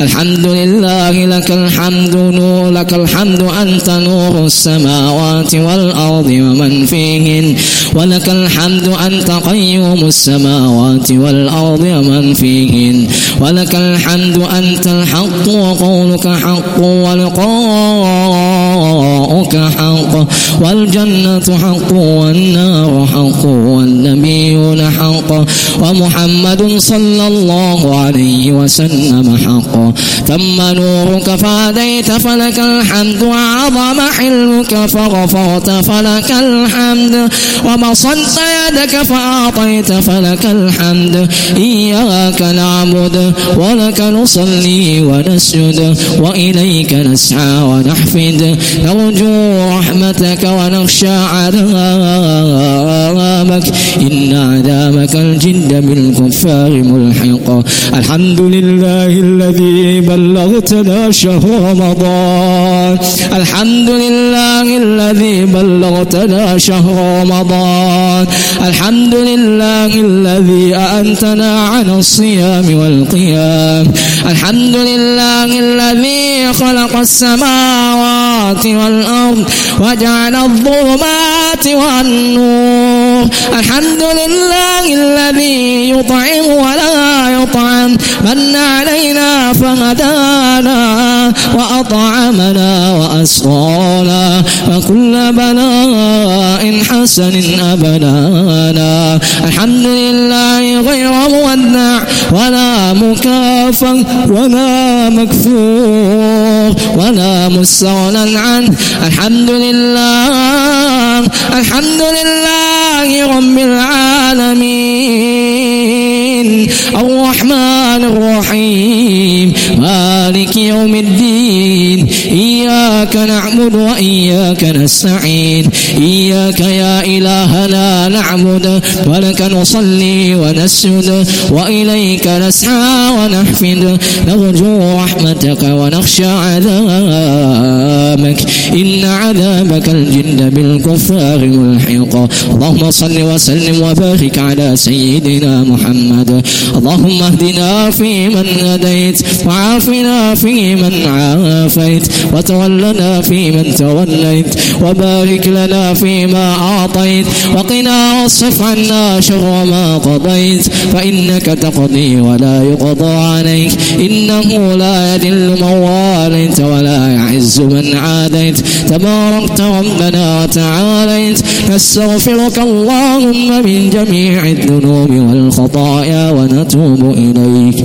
الحمد لله لك الحمد نور لك الحمد أنت نور السماوات والأرض ومن فيهن. ولك الحمد أنت قيوم السماوات والأرض ومن فيهن. ولك الحمد أنت الحق وقولك حق ولقاؤك حق والجنة حق والنار حق والنبيون حق ومحمد صلى الله عليه وسلم حق. تم نورك فاديت فلك الحمد وعظم حلمك فغفرت فلك الحمد وبسطت يدك فأعطيت فلك الحمد. إياك نعبد ولك نصلي ونسجد وإليك نسعى ونحفد. نرجو رحمتك ونخشى عذابك إن عذابك الجد بالكفار ملحق. الحمد لله الذي بلغتنا شهر رمضان. الحمد لله الذي بلغتنا شهر رمضان. الحمد لله الذي أأنتنا عن الصيام والقيام. الحمد لله الذي خلق السماوات والأرض وجعل الظلمات والنور. الحمد لله الذي يطعم ولا يطعم. من علينا فهدانا. وأطعمنا وأسقانا وكل بلاء حسن أبنانا. الحمد لله غير مودع ولا مكافى ولا مكفور ولا مستغنى عنه. الحمد لله الحمد لله رب العالمين. الرحمن الرحيم مالك يوم الدين. إياك نعبد وإياك نستعين. إياك يا إلهنا نعبد ولك نصلي ونسجد وإليك نسعى ونحفد نرجو رحمتك ونخشى عذابك. إن عذابك الجد بالكفار ملحق. اللهم صل وسلم وبارك على سيدنا محمد. اللهم اهدنا فيمن هديت وعافنا فيمن عافيت. وتولنا فيمن توليت وبارك لنا فيما أعطيت وقنا واصرف عنا شر ما قضيت فإنك تقضي ولا يقضى عليك إنه لا يدل من واليت ولا يعز من عاديت. تباركت ربنا وتعاليت نستغفرك اللهم من جميع الذنوب والخطايا ونتوب إليك.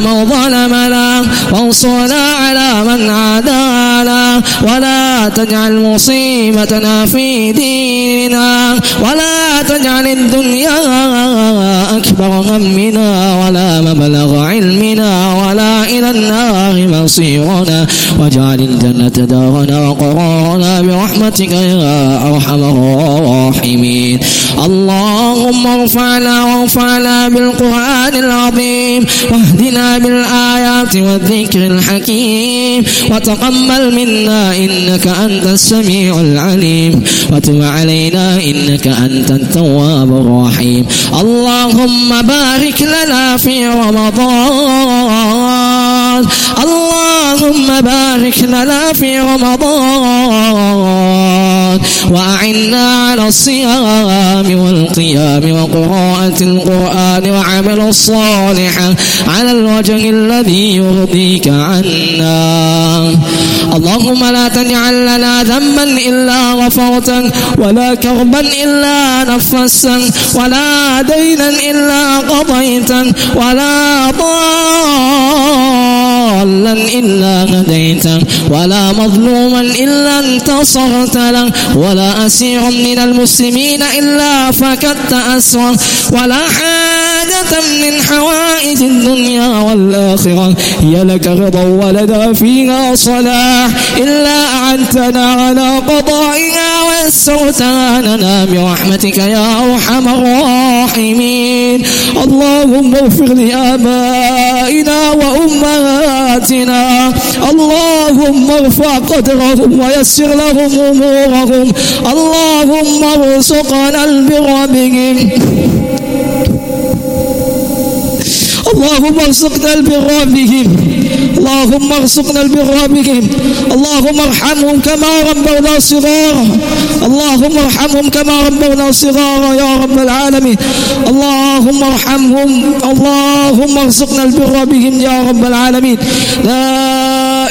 من ظلمنا وانصرنا على من عادانا. ولا تجعل مصيبتنا في ديننا ولا تجعل الدنيا أكبر همنا ولا مبلغ علمنا ولا إلى النار مصيرنا. واجعل الجنة دارنا وقرارنا برحمتك يا أرحم الراحمين. اللهم ارفعنا وارفعنا بالقرآن العظيم واهدنا بالآيات والذكر الحكيم. وتقبل منا إنك أنت السميع العليم. وتب علينا إنك أنت التواب الرحيم. اللهم بارك لنا في رمضان. اللهم بارك لنا في رمضان. وأعنا على الصيام والقيام القرآن وعمل الصالح على الوجه الذي يرضيك عنا. اللهم لا تجعل لنا ذنبا إلا غفرتا ولا كربا إلا نفسا ولا دينا إلا قضيتا ولا ضالا إلا هديته ولا مظلوما إلا انتصرت له ولا أسير من المسلمين إلا فكدت أسره ولا حاجة من حوائج الدنيا والآخرة. هي لك رضا ولنا فيها صلاح. إلا أعنتنا على قضائها ويسرتها برحمتك يا أرحم الراحمين. اللهم اغفر لآبائنا وأمهاتنا. اللهم ارفع قدرهم ويسر لهم أمورهم. اللهم ارزقنا البر بهم. اللهم ارزقنا البر بهم اللهم ارزقنا البر بهم اللهم ارحمهم كما ربونا صغارا. اللهم ارحمهم كما ربونا صغارا يا رب العالمين. اللهم ارحمهم. اللهم ارزقنا البر بهم يا رب العالمين. لا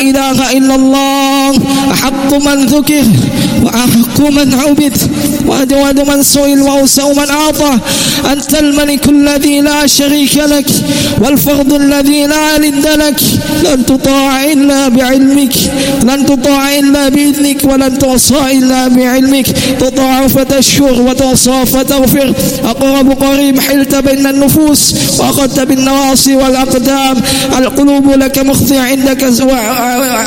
إله إلا الله. أحق من ذكر وأحق من عبد وأجود من سئل وأوسع من أعطى. أنت الملك الذي لا شريك لك والفرد الذي لا ند لك. لن تطاع إلا بعلمك لن تطاع إلا بإذنك ولن تعصى إلا بعلمك. تطاع فتشكر وتعصى فتغفر. أقرب قريب حلت بين النفوس وأخذت بالنواصي والأقدام. القلوب لك مخضية عندك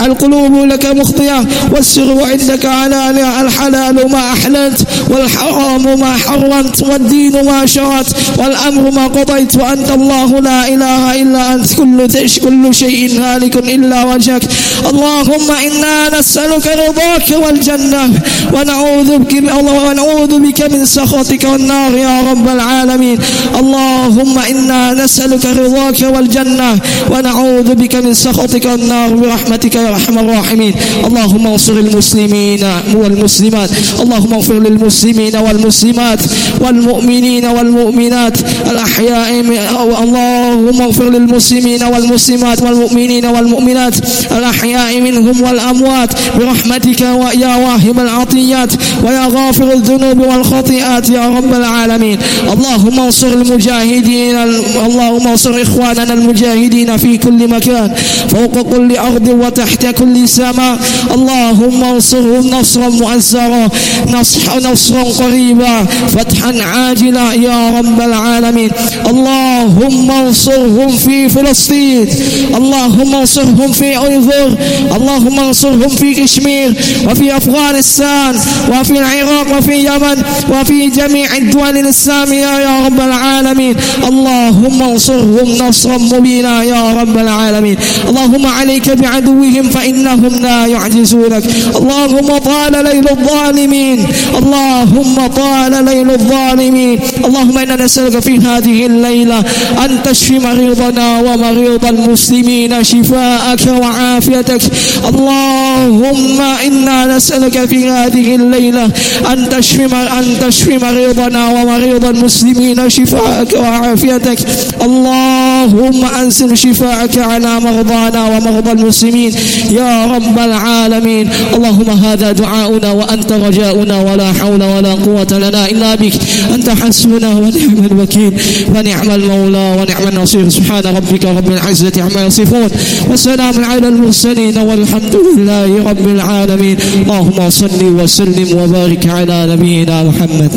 القلوب لك مخضية والسر عندك على الحلال ما أحللت والحرام ما حرمت والدين ما شرعت والأمر ما قضيت وأنت الله لا إله إلا أنت. كل كل شيء هالك إلا وجهك. اللهم إنا نسألك رضاك والجنة ونعوذ بك ونعوذ بك من سخطك والنار يا رب العالمين. اللهم إنا نسألك رضاك والجنة ونعوذ بك من سخطك والنار برحمتك يا أرحم الراحمين. اللهم انصر المسلمين والمسلمات. اللهم اغفر للمسلمين والمسلمات والمؤمنين والمؤمنات. الأحياء اللهم اغفر للمسلمين والمسلمات والمؤمنين والمؤمنات. الأحياء منهم والأموات. برحمتك ويا واهب العطيات ويا غافر الذنوب والخطيئات يا رب العالمين. اللهم انصر المجاهدين اللهم انصر إخواننا المجاهدين في كل مكان. فوق كل أرض وتحت كل سماء. اللهم انصرهم نصرا مؤزرا نصرا قريبا فتحا عاجلا يا رب العالمين. اللهم انصرهم في فلسطين اللهم انصرهم في أيظر اللهم انصرهم في كشمير وفي أفغانستان وفي العراق وفي اليمن وفي جميع الدول الإسلامية يا رب العالمين. اللهم انصرهم نصرا مبينا يا رب العالمين. اللهم عليك بعدوهم فإنهم لا يعجزونك اللهم طال ليل الظالمين. اللهم طال ليل الظالمين. اللهم إنا نسألك في هذه الليلة أن تشفي مريضنا ومريض المسلمين شفاءك وعافيتك. اللهم إنا نسألك في هذه الليلة أن تشفي أن تشفي مريضنا ومريض المسلمين شفاءك وعافيتك. اللهم أنزل شفاءك على مرضانا ومرضى المسلمين. يا رب العالمين. اللهم هذا دعاؤنا وأنت رجاؤنا. ولا حول ولا قوة لنا إلا بك. أنت حسبنا ونعم الوكيل. ونعم المولى ونعم النصير. سبحان ربك رب العزة عما يصفون. وسلام على المرسلين والحمد لله رب العالمين. اللهم صل وسلم وبارك على نبينا محمد.